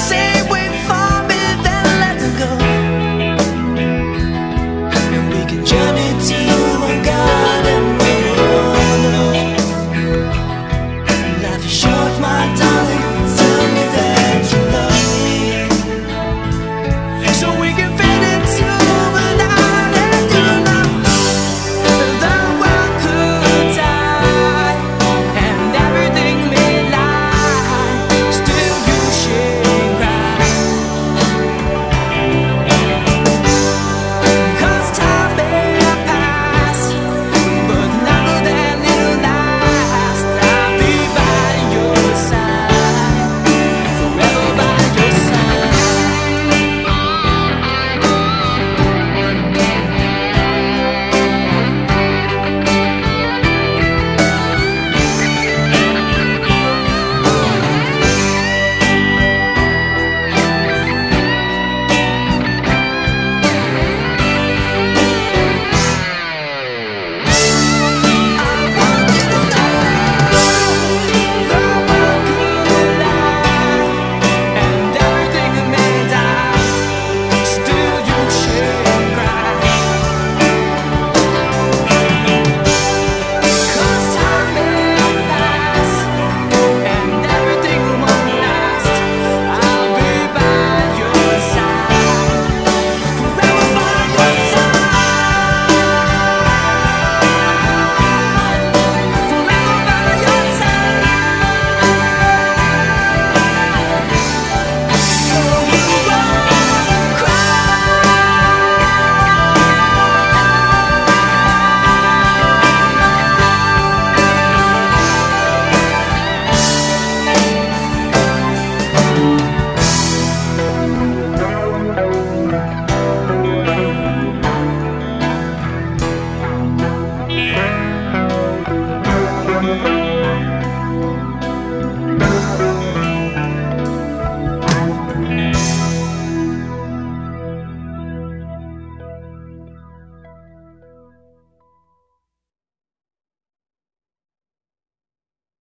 say